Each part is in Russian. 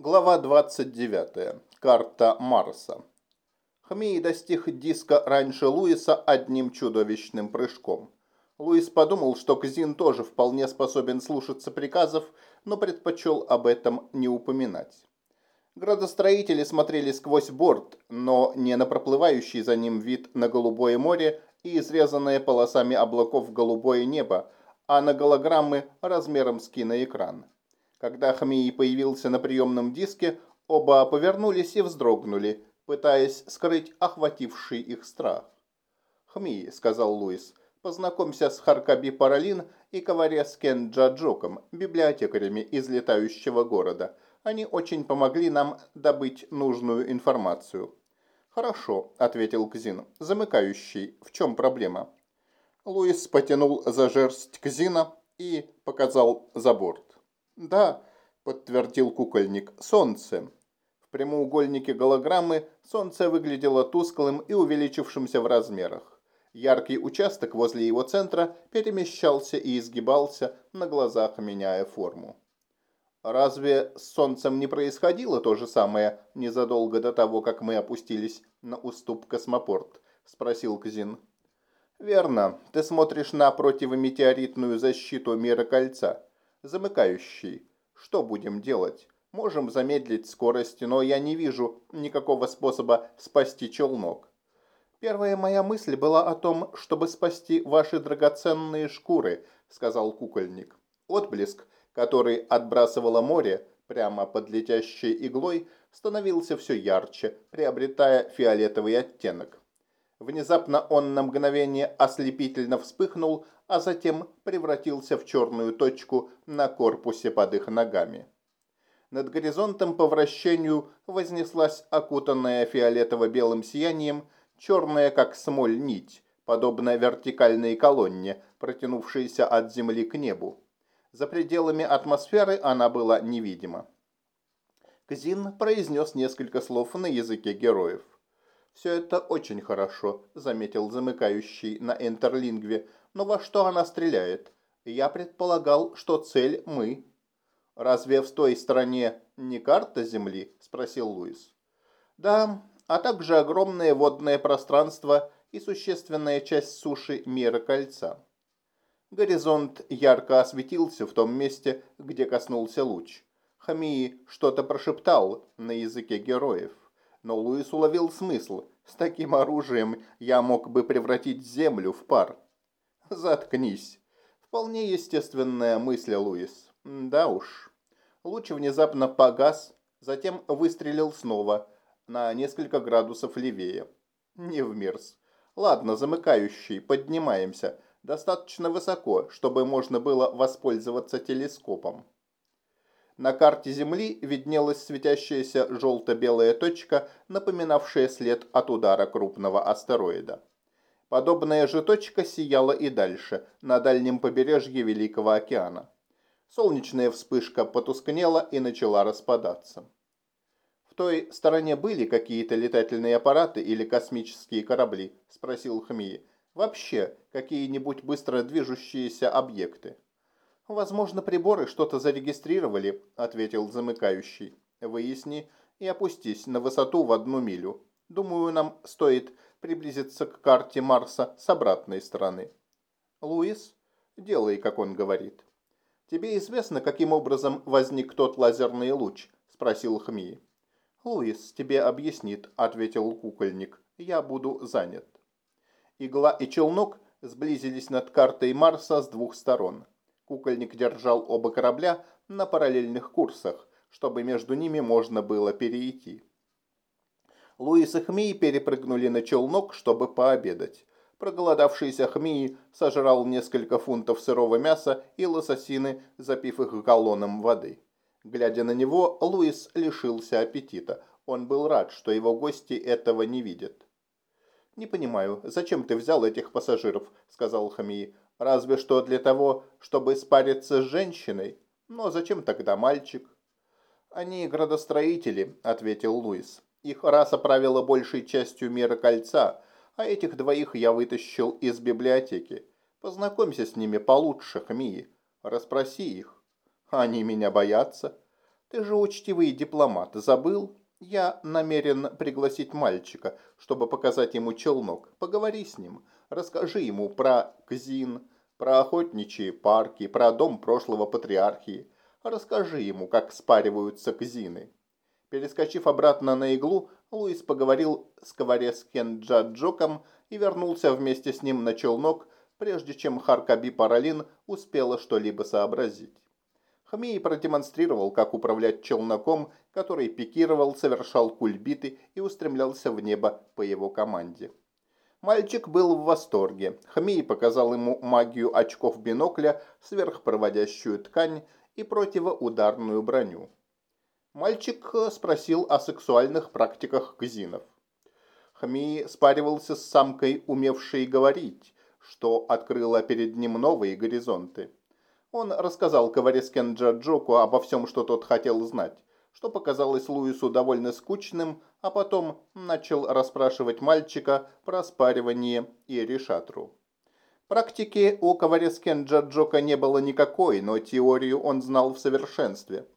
Глава 29. Карта Марса. Хмей достиг диска раньше Луиса одним чудовищным прыжком. Луис подумал, что Кзин тоже вполне способен слушаться приказов, но предпочел об этом не упоминать. Градостроители смотрели сквозь борт, но не на проплывающий за ним вид на голубое море и изрезанное полосами облаков голубое небо, а на голограммы размером с киноэкран. Когда Хамии появился на приемном диске, оба повернулись и вздрогнули, пытаясь скрыть охвативший их страх. «Хмии», — сказал Луис, — «познакомься с Харкаби Паралин и Коваре с Кен Джаджоком, библиотекарями из летающего города. Они очень помогли нам добыть нужную информацию». «Хорошо», — ответил Кзин. «Замыкающий. В чем проблема?» Луис потянул за жерсть Кзина и показал за борт. «Да», – подтвердил кукольник, – «солнце». В прямоугольнике голограммы солнце выглядело тусклым и увеличившимся в размерах. Яркий участок возле его центра перемещался и изгибался на глазах, меняя форму. «Разве с Солнцем не происходило то же самое незадолго до того, как мы опустились на уступ Космопорт?» – спросил Кзин. «Верно. Ты смотришь на противометеоритную защиту мира кольца замыкающий. Что будем делать? Можем замедлить скорость, но я не вижу никакого способа спасти челнок. Первая моя мысль была о том, чтобы спасти ваши драгоценные шкуры, сказал кукольник. Отблеск, который отбрасывало море прямо под летящей иглой, становился все ярче, приобретая фиолетовый оттенок. Внезапно он на мгновение ослепительно вспыхнул, а затем превратился в черную точку на корпусе под их ногами. Над горизонтом по вращению вознеслась окутанная фиолетово-белым сиянием черная, как смоль, нить, подобная вертикальной колонне, протянувшейся от Земли к небу. За пределами атмосферы она была невидима. Кзин произнес несколько слов на языке героев. «Все это очень хорошо», – заметил замыкающий на интерлингве, но во что она стреляет? Я предполагал, что цель мы. Разве в той стороне не карта Земли? Спросил Луис. Да, а также огромное водное пространство и существенная часть суши мира кольца. Горизонт ярко осветился в том месте, где коснулся луч. Хамии что-то прошептал на языке героев. Но Луис уловил смысл. С таким оружием я мог бы превратить землю в пар. Заткнись. Вполне естественная мысль, Луис. Да уж. Луч внезапно погас, затем выстрелил снова, на несколько градусов левее. Не в мирс. Ладно, замыкающий, поднимаемся. Достаточно высоко, чтобы можно было воспользоваться телескопом. На карте Земли виднелась светящаяся желто-белая точка, напоминавшая след от удара крупного астероида. Подобная же точка сияла и дальше, на дальнем побережье Великого океана. Солнечная вспышка потускнела и начала распадаться. «В той стороне были какие-то летательные аппараты или космические корабли?» – спросил Хмии. «Вообще, какие-нибудь быстро движущиеся объекты?» «Возможно, приборы что-то зарегистрировали», – ответил замыкающий. «Выясни и опустись на высоту в одну милю. Думаю, нам стоит приблизиться к карте Марса с обратной стороны. Луис, делай, как он говорит. Тебе известно, каким образом возник тот лазерный луч? Спросил Хми. Луис тебе объяснит, ответил кукольник. Я буду занят. Игла и челнок сблизились над картой Марса с двух сторон. Кукольник держал оба корабля на параллельных курсах, чтобы между ними можно было перейти. Луис и Хмей перепрыгнули на челнок, чтобы пообедать. Проголодавшийся Хмии сожрал несколько фунтов сырого мяса и лососины, запив их галлоном воды. Глядя на него, Луис лишился аппетита. Он был рад, что его гости этого не видят. «Не понимаю, зачем ты взял этих пассажиров?» – сказал Хамии. «Разве что для того, чтобы спариться с женщиной. Но зачем тогда мальчик?» «Они градостроители», – ответил Луис. Их раса правила большей частью мира кольца, а этих двоих я вытащил из библиотеки. Познакомься с ними получше, Хмии. Расспроси их. Они меня боятся. Ты же учтивый дипломат, забыл? Я намерен пригласить мальчика, чтобы показать ему челнок. Поговори с ним, расскажи ему про Кзин, про охотничьи парки, про дом прошлого патриархии. Расскажи ему, как спариваются Кзины. Перескочив обратно на иглу, Луис поговорил с Коварескен Джаджоком и вернулся вместе с ним на челнок, прежде чем Харкаби Паралин успела что-либо сообразить. Хмей продемонстрировал, как управлять челноком, который пикировал, совершал кульбиты и устремлялся в небо по его команде. Мальчик был в восторге. Хмей показал ему магию очков бинокля, сверхпроводящую ткань и противоударную броню. Мальчик спросил о сексуальных практиках кзинов. Хмей спаривался с самкой, умевшей говорить, что открыло перед ним новые горизонты. Он рассказал Коварескен Джаджоку обо всем, что тот хотел знать, что показалось Луису довольно скучным, а потом начал расспрашивать мальчика про спаривание и решатру. Практики у Коварескен Джаджока не было никакой, но теорию он знал в совершенстве.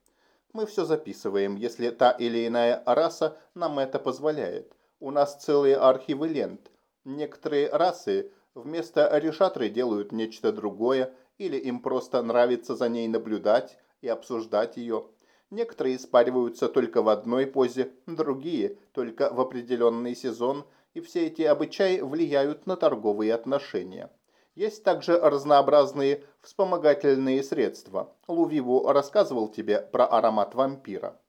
Мы все записываем, если та или иная раса нам это позволяет. У нас целые архивы лент. Некоторые расы вместо решатры делают нечто другое, или им просто нравится за ней наблюдать и обсуждать ее. Некоторые испариваются только в одной позе, другие – только в определенный сезон, и все эти обычаи влияют на торговые отношения. Есть также разнообразные вспомогательные средства. Лувиву рассказывал тебе про аромат вампира.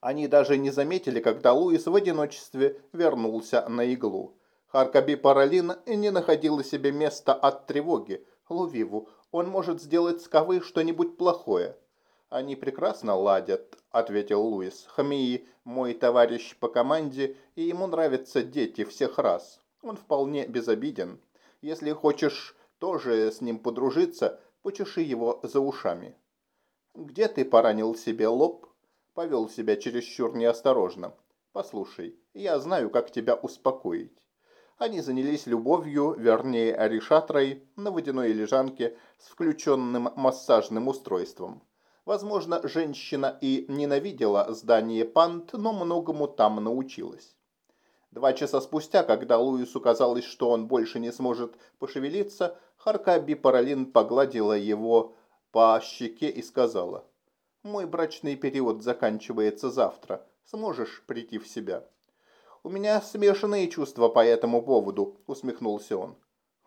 Они даже не заметили, когда Луис в одиночестве вернулся на иглу. Харкаби Паралин не находила себе места от тревоги, Лувиву, он может сделать с Кавы что-нибудь плохое». «Они прекрасно ладят», — ответил Луис. «Хамии мой товарищ по команде, и ему нравятся дети всех раз. Он вполне безобиден. Если хочешь тоже с ним подружиться, почеши его за ушами». «Где ты поранил себе лоб?» Повел себя чересчур неосторожно. «Послушай, я знаю, как тебя успокоить. Они занялись любовью, вернее, решатрой, на водяной лежанке с включенным массажным устройством. Возможно, женщина и ненавидела здание Пант, но многому там научилась. Два часа спустя, когда Луису казалось, что он больше не сможет пошевелиться, Харкаби Паралин погладила его по щеке и сказала, «Мой брачный период заканчивается завтра. Сможешь прийти в себя?» «У меня смешанные чувства по этому поводу», — усмехнулся он.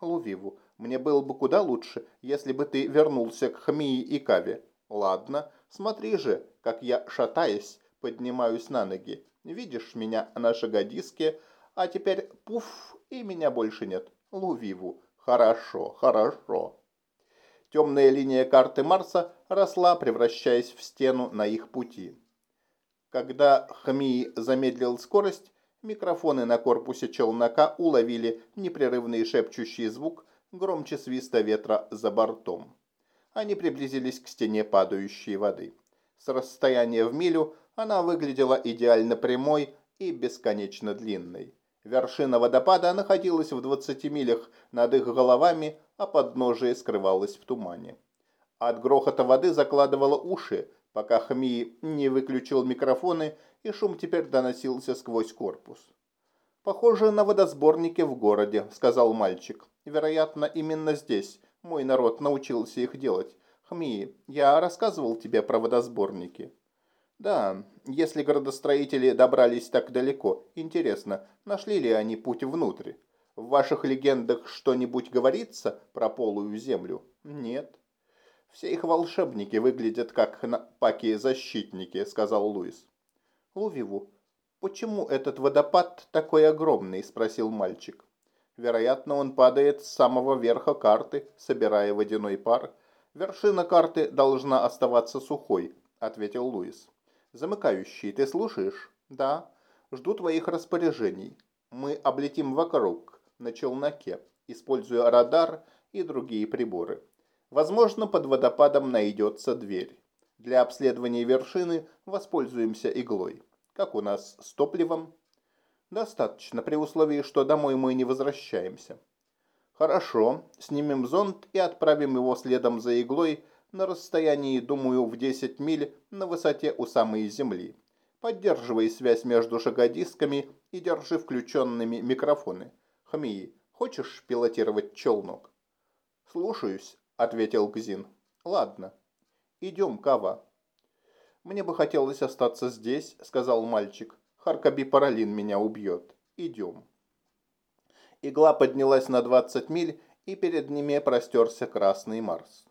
«Лувиву, мне было бы куда лучше, если бы ты вернулся к Хмии и Каве. Ладно, смотри же, как я, шатаясь, поднимаюсь на ноги. Видишь меня на шагодиске, а теперь пуф, и меня больше нет. Лувиву, хорошо, хорошо». Темная линия карты Марса росла, превращаясь в стену на их пути. Когда Хмии замедлил скорость, Микрофоны на корпусе челнока уловили непрерывный шепчущий звук громче свиста ветра за бортом. Они приблизились к стене падающей воды. С расстояния в милю она выглядела идеально прямой и бесконечно длинной. Вершина водопада находилась в 20 милях над их головами, а подножие скрывалось в тумане. От грохота воды закладывало уши, пока Хми не выключил микрофоны и шум теперь доносился сквозь корпус. «Похоже на водосборники в городе», — сказал мальчик. «Вероятно, именно здесь мой народ научился их делать. Хми, я рассказывал тебе про водосборники». «Да, если градостроители добрались так далеко, интересно, нашли ли они путь внутрь? В ваших легендах что-нибудь говорится про полую землю?» «Нет». «Все их волшебники выглядят как паки-защитники», — сказал Луис. Лувиву. «Почему этот водопад такой огромный?» – спросил мальчик. «Вероятно, он падает с самого верха карты, собирая водяной пар. Вершина карты должна оставаться сухой», – ответил Луис. «Замыкающий, ты слушаешь?» «Да. Жду твоих распоряжений. Мы облетим вокруг, на челноке, используя радар и другие приборы. Возможно, под водопадом найдется дверь. Для обследования вершины воспользуемся иглой. Как у нас с топливом? Достаточно, при условии, что домой мы не возвращаемся. Хорошо, снимем зонд и отправим его следом за иглой на расстоянии, думаю, в 10 миль на высоте у самой земли. Поддерживай связь между шагодисками и держи включенными микрофоны. Хмии, хочешь пилотировать челнок? Слушаюсь, ответил Гзин. Ладно. Идем, Кава. Мне бы хотелось остаться здесь, сказал мальчик. Харкаби Паралин меня убьет. Идем. Игла поднялась на 20 миль, и перед ними простерся Красный Марс.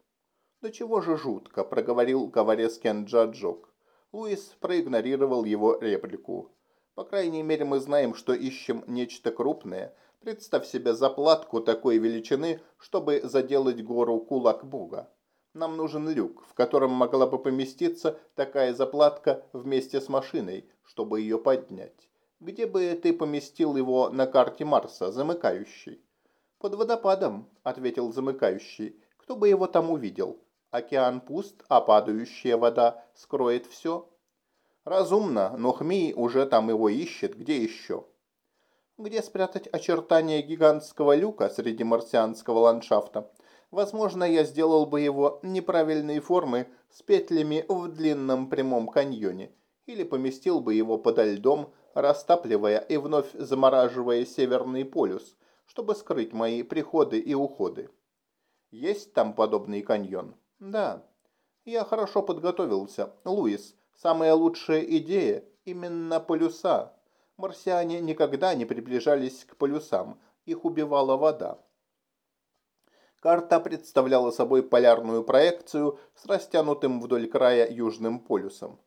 «Да чего же жутко», — проговорил говорец Кенджаджок. Луис проигнорировал его реплику. «По крайней мере, мы знаем, что ищем нечто крупное. Представь себе заплатку такой величины, чтобы заделать гору кулак Бога. Нам нужен люк, в котором могла бы поместиться такая заплатка вместе с машиной, чтобы ее поднять. Где бы ты поместил его на карте Марса, замыкающий?» «Под водопадом», — ответил замыкающий. «Кто бы его там увидел?» Океан пуст, а падающая вода скроет все. Разумно, но Хмий уже там его ищет. Где еще? Где спрятать очертания гигантского люка среди марсианского ландшафта? Возможно, я сделал бы его неправильной формы с петлями в длинном прямом каньоне. Или поместил бы его подо льдом, растапливая и вновь замораживая Северный полюс, чтобы скрыть мои приходы и уходы. Есть там подобный каньон? Да, я хорошо подготовился. Луис, самая лучшая идея именно полюса. Марсиане никогда не приближались к полюсам, их убивала вода. Карта представляла собой полярную проекцию с растянутым вдоль края южным полюсом.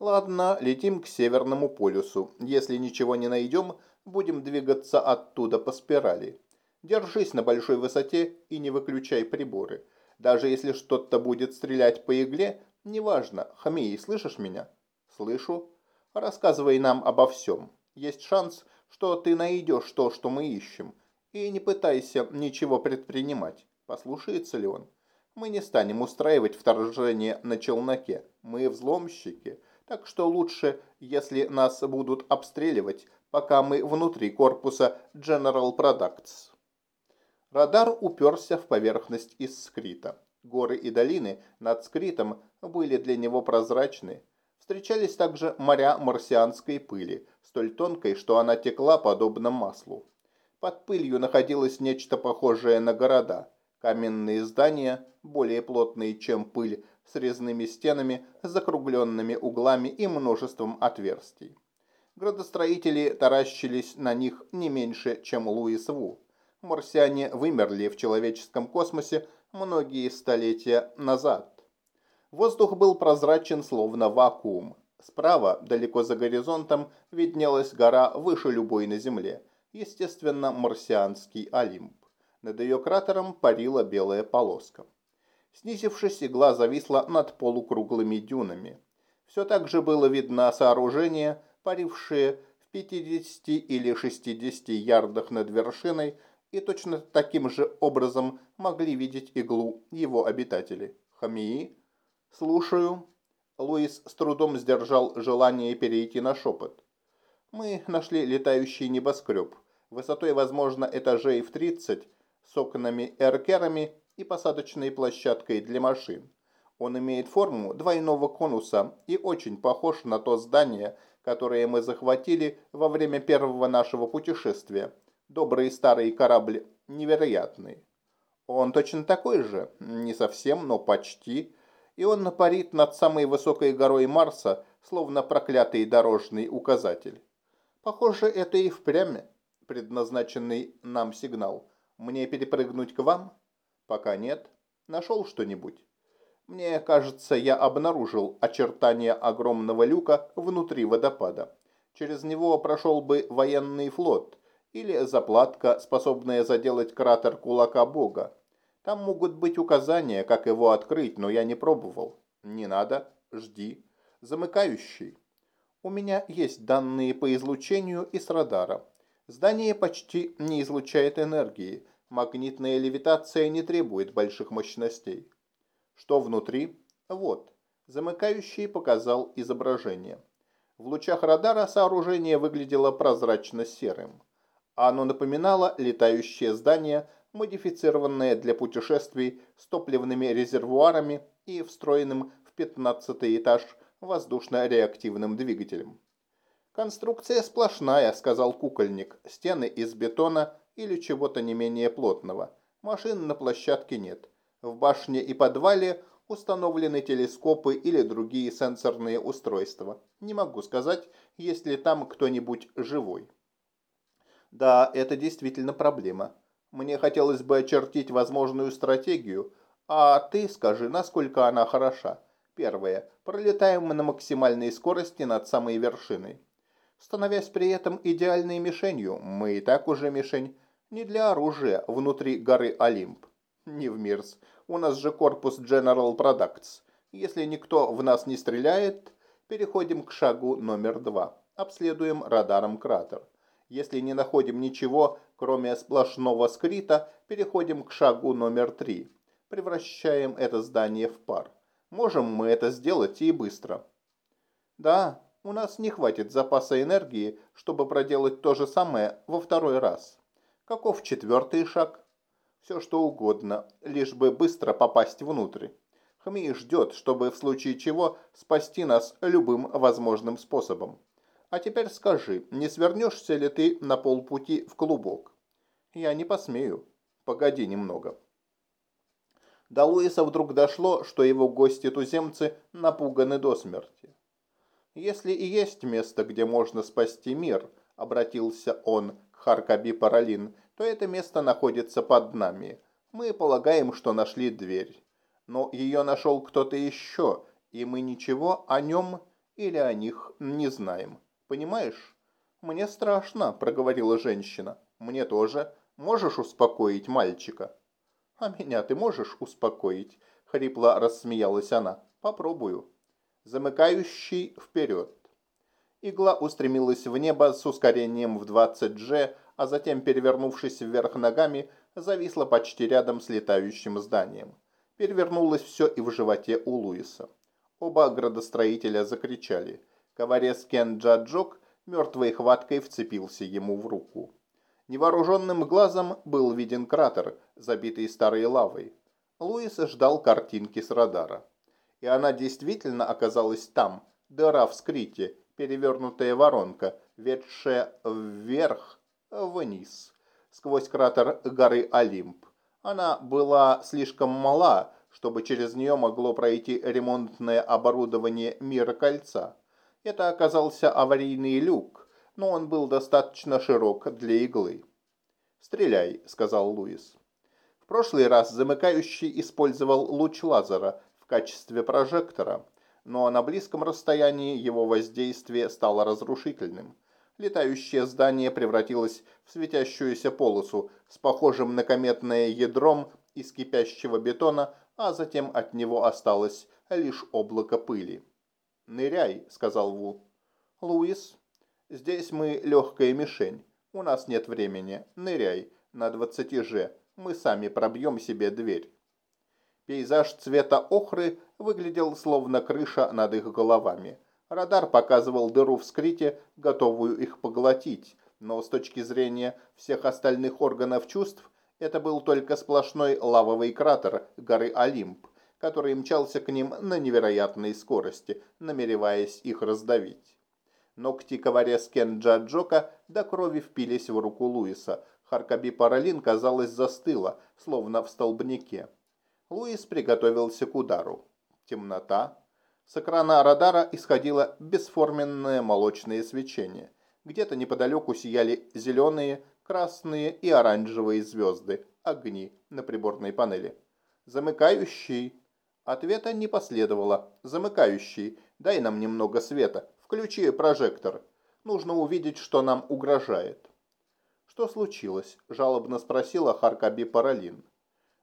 Ладно, летим к северному полюсу. Если ничего не найдем, будем двигаться оттуда по спирали. Держись на большой высоте и не выключай приборы. Даже если что-то будет стрелять по игле, неважно. Хамии, слышишь меня? Слышу. Рассказывай нам обо всем. Есть шанс, что ты найдешь то, что мы ищем. И не пытайся ничего предпринимать. Послушается ли он? Мы не станем устраивать вторжение на челноке. Мы взломщики. Так что лучше, если нас будут обстреливать, пока мы внутри корпуса General Products. Радар уперся в поверхность из скрита. Горы и долины над скритом были для него прозрачны. Встречались также моря марсианской пыли, столь тонкой, что она текла подобно маслу. Под пылью находилось нечто похожее на города. Каменные здания, более плотные, чем пыль, с резными стенами, закругленными углами и множеством отверстий. Градостроители таращились на них не меньше, чем Луис Ву марсиане вымерли в человеческом космосе многие столетия назад. Воздух был прозрачен, словно вакуум. Справа, далеко за горизонтом, виднелась гора выше любой на Земле, естественно, марсианский Олимп. Над ее кратером парила белая полоска. Снизившись, игла зависла над полукруглыми дюнами. Все так же было видно сооружение, парившее в 50 или 60 ярдах над вершиной, и точно таким же образом могли видеть иглу его обитатели. Хамии? Слушаю. Луис с трудом сдержал желание перейти на шепот. Мы нашли летающий небоскреб, высотой, возможно, этажей в 30, с окнами-эркерами и посадочной площадкой для машин. Он имеет форму двойного конуса и очень похож на то здание, которое мы захватили во время первого нашего путешествия – Добрый старый корабль невероятный. Он точно такой же, не совсем, но почти. И он парит над самой высокой горой Марса, словно проклятый дорожный указатель. Похоже, это и впрямь предназначенный нам сигнал. Мне перепрыгнуть к вам? Пока нет. Нашел что-нибудь? Мне кажется, я обнаружил очертания огромного люка внутри водопада. Через него прошел бы военный флот, или заплатка, способная заделать кратер кулака бога. Там могут быть указания, как его открыть, но я не пробовал. Не надо, жди. Замыкающий. У меня есть данные по излучению и с радара. Здание почти не излучает энергии. Магнитная левитация не требует больших мощностей. Что внутри? Вот. Замыкающий показал изображение. В лучах радара сооружение выглядело прозрачно серым. Оно напоминало летающее здание, модифицированное для путешествий с топливными резервуарами и встроенным в пятнадцатый этаж воздушно-реактивным двигателем. «Конструкция сплошная», — сказал кукольник. «Стены из бетона или чего-то не менее плотного. Машин на площадке нет. В башне и подвале установлены телескопы или другие сенсорные устройства. Не могу сказать, есть ли там кто-нибудь живой. Да, это действительно проблема. Мне хотелось бы очертить возможную стратегию, а ты скажи, насколько она хороша. Первое. Пролетаем мы на максимальной скорости над самой вершиной. Становясь при этом идеальной мишенью, мы и так уже мишень, не для оружия внутри горы Олимп. Не в Мирс. У нас же корпус General Products. Если никто в нас не стреляет, переходим к шагу номер два. Обследуем радаром кратер. Если не находим ничего, кроме сплошного скрита, переходим к шагу номер три. Превращаем это здание в пар. Можем мы это сделать и быстро. Да, у нас не хватит запаса энергии, чтобы проделать то же самое во второй раз. Каков четвертый шаг? Все что угодно, лишь бы быстро попасть внутрь. Хми ждет, чтобы в случае чего спасти нас любым возможным способом. А теперь скажи, не свернешься ли ты на полпути в клубок? Я не посмею. Погоди немного. До Луиса вдруг дошло, что его гости-туземцы напуганы до смерти. «Если и есть место, где можно спасти мир», — обратился он Харкаби Паралин, то это место находится под нами. Мы полагаем, что нашли дверь. Но ее нашел кто-то еще, и мы ничего о нем или о них не знаем. Понимаешь? Мне страшно, проговорила женщина. Мне тоже. Можешь успокоить мальчика? А меня ты можешь успокоить? Хрипло рассмеялась она. Попробую. Замыкающий вперед. Игла устремилась в небо с ускорением в 20G, а затем, перевернувшись вверх ногами, зависла почти рядом с летающим зданием. Перевернулось все и в животе у Луиса. Оба градостроителя закричали. Коварес Кен Джаджок мертвой хваткой вцепился ему в руку. Невооруженным глазом был виден кратер, забитый старой лавой. Луис ждал картинки с радара. И она действительно оказалась там, дыра в скрите, перевернутая воронка, ведшая вверх, вниз, сквозь кратер горы Олимп. Она была слишком мала, чтобы через нее могло пройти ремонтное оборудование Мира Кольца. Это оказался аварийный люк, но он был достаточно широк для иглы. «Стреляй», — сказал Луис. В прошлый раз замыкающий использовал луч лазера в качестве прожектора — но на близком расстоянии его воздействие стало разрушительным. Летающее здание превратилось в светящуюся полосу с похожим на кометное ядром из кипящего бетона, а затем от него осталось лишь облако пыли. «Ныряй», — сказал Ву. «Луис, здесь мы легкая мишень. У нас нет времени. Ныряй на 20 же. Мы сами пробьем себе дверь». Пейзаж цвета охры выглядел словно крыша над их головами. Радар показывал дыру в скрите, готовую их поглотить, но с точки зрения всех остальных органов чувств это был только сплошной лавовый кратер горы Олимп, который мчался к ним на невероятной скорости, намереваясь их раздавить. Ногти коварес Кенджа до крови впились в руку Луиса. Харкаби Паралин, казалось, застыла, словно в столбнике. Луис приготовился к удару. Темнота. С экрана радара исходило бесформенное молочное свечение. Где-то неподалеку сияли зеленые, красные и оранжевые звезды, огни на приборной панели. Замыкающий. Ответа не последовало. Замыкающий. Дай нам немного света. Включи прожектор. Нужно увидеть, что нам угрожает. Что случилось? Жалобно спросила Харкаби Паралин.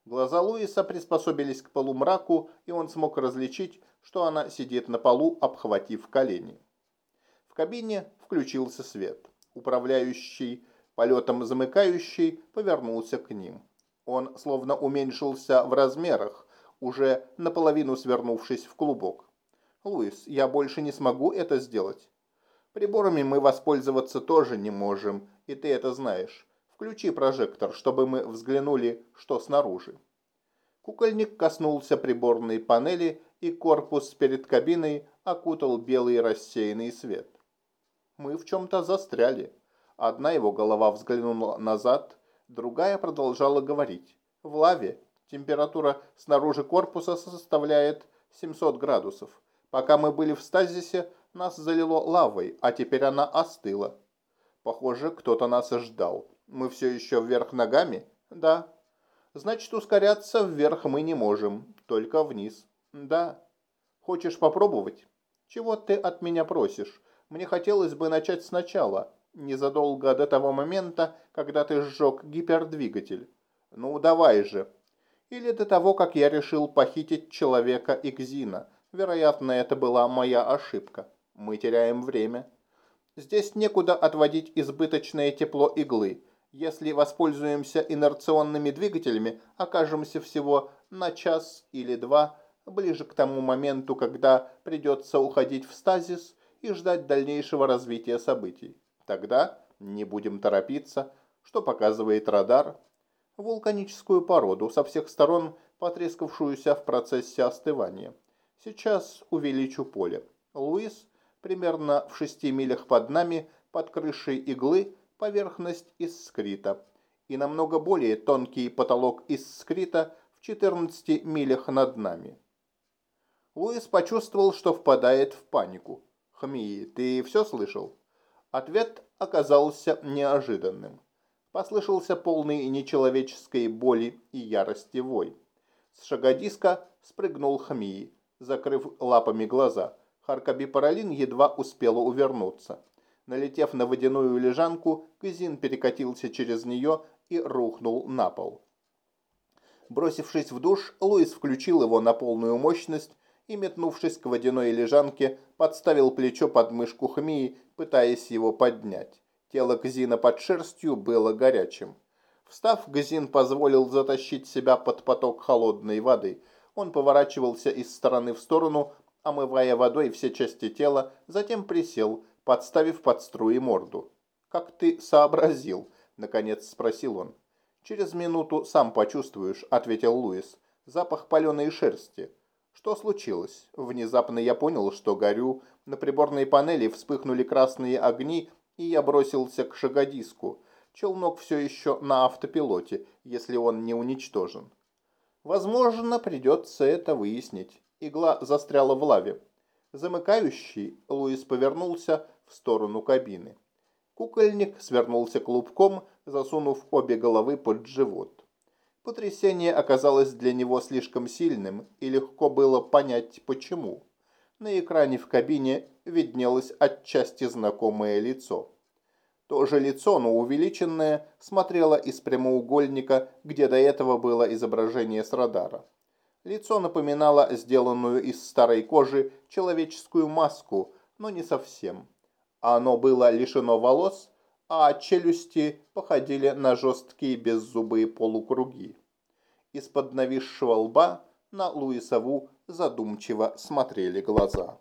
Глаза Луиса приспособились к полумраку, и он смог различить, что она сидит на полу, обхватив колени. В кабине включился свет. Управляющий полетом замыкающий повернулся к ним. Он словно уменьшился в размерах, уже наполовину свернувшись в клубок. «Луис, я больше не смогу это сделать. Приборами мы воспользоваться тоже не можем, и ты это знаешь. Включи прожектор, чтобы мы взглянули, что снаружи. Кукольник коснулся приборной панели, и корпус перед кабиной окутал белый рассеянный свет. Мы в чем-то застряли. Одна его голова взглянула назад, другая продолжала говорить. В лаве температура снаружи корпуса составляет 700 градусов. Пока мы были в стазисе, нас залило лавой, а теперь она остыла. Похоже, кто-то нас ждал. Мы все еще вверх ногами? Да. Значит, ускоряться вверх мы не можем, только вниз. Да. Хочешь попробовать? Чего ты от меня просишь? Мне хотелось бы начать сначала, незадолго до того момента, когда ты сжег гипердвигатель. Ну, давай же. Или до того, как я решил похитить человека Икзина. Вероятно, это была моя ошибка. Мы теряем время. Здесь некуда отводить избыточное тепло иглы. Если воспользуемся инерционными двигателями, окажемся всего на час или два ближе к тому моменту, когда придется уходить в стазис и ждать дальнейшего развития событий. Тогда не будем торопиться, что показывает радар. Вулканическую породу, со всех сторон потрескавшуюся в процессе остывания. Сейчас увеличу поле. Луис примерно в шести милях под нами, под крышей иглы, поверхность из скрита. И намного более тонкий потолок из скрита в 14 милях над нами. Луис почувствовал, что впадает в панику. «Хми, ты все слышал?» Ответ оказался неожиданным. Послышался полный нечеловеческой боли и ярости вой. С шагодиска спрыгнул Хмии, закрыв лапами глаза. Харкаби Паралин едва успела увернуться. Налетев на водяную лежанку, Кызин перекатился через нее и рухнул на пол. Бросившись в душ, Луис включил его на полную мощность и, метнувшись к водяной лежанке, подставил плечо под мышку Хмии, пытаясь его поднять. Тело Кзина под шерстью было горячим. Встав, Гзин позволил затащить себя под поток холодной воды. Он поворачивался из стороны в сторону, омывая водой все части тела, затем присел, подставив под струи морду. «Как ты сообразил?» – наконец спросил он. «Через минуту сам почувствуешь», – ответил Луис. «Запах паленой шерсти». Что случилось? Внезапно я понял, что горю. На приборной панели вспыхнули красные огни, и я бросился к шагодиску. Челнок все еще на автопилоте, если он не уничтожен. Возможно, придется это выяснить. Игла застряла в лаве. Замыкающий, Луис повернулся в сторону кабины. Кукольник свернулся клубком, засунув обе головы под живот. Потрясение оказалось для него слишком сильным, и легко было понять, почему. На экране в кабине виднелось отчасти знакомое лицо. То же лицо, но увеличенное, смотрело из прямоугольника, где до этого было изображение с радара. Лицо напоминало сделанную из старой кожи человеческую маску, но не совсем. Оно было лишено волос, а челюсти походили на жесткие беззубые полукруги. Из-под нависшего лба на Луисову задумчиво смотрели глаза.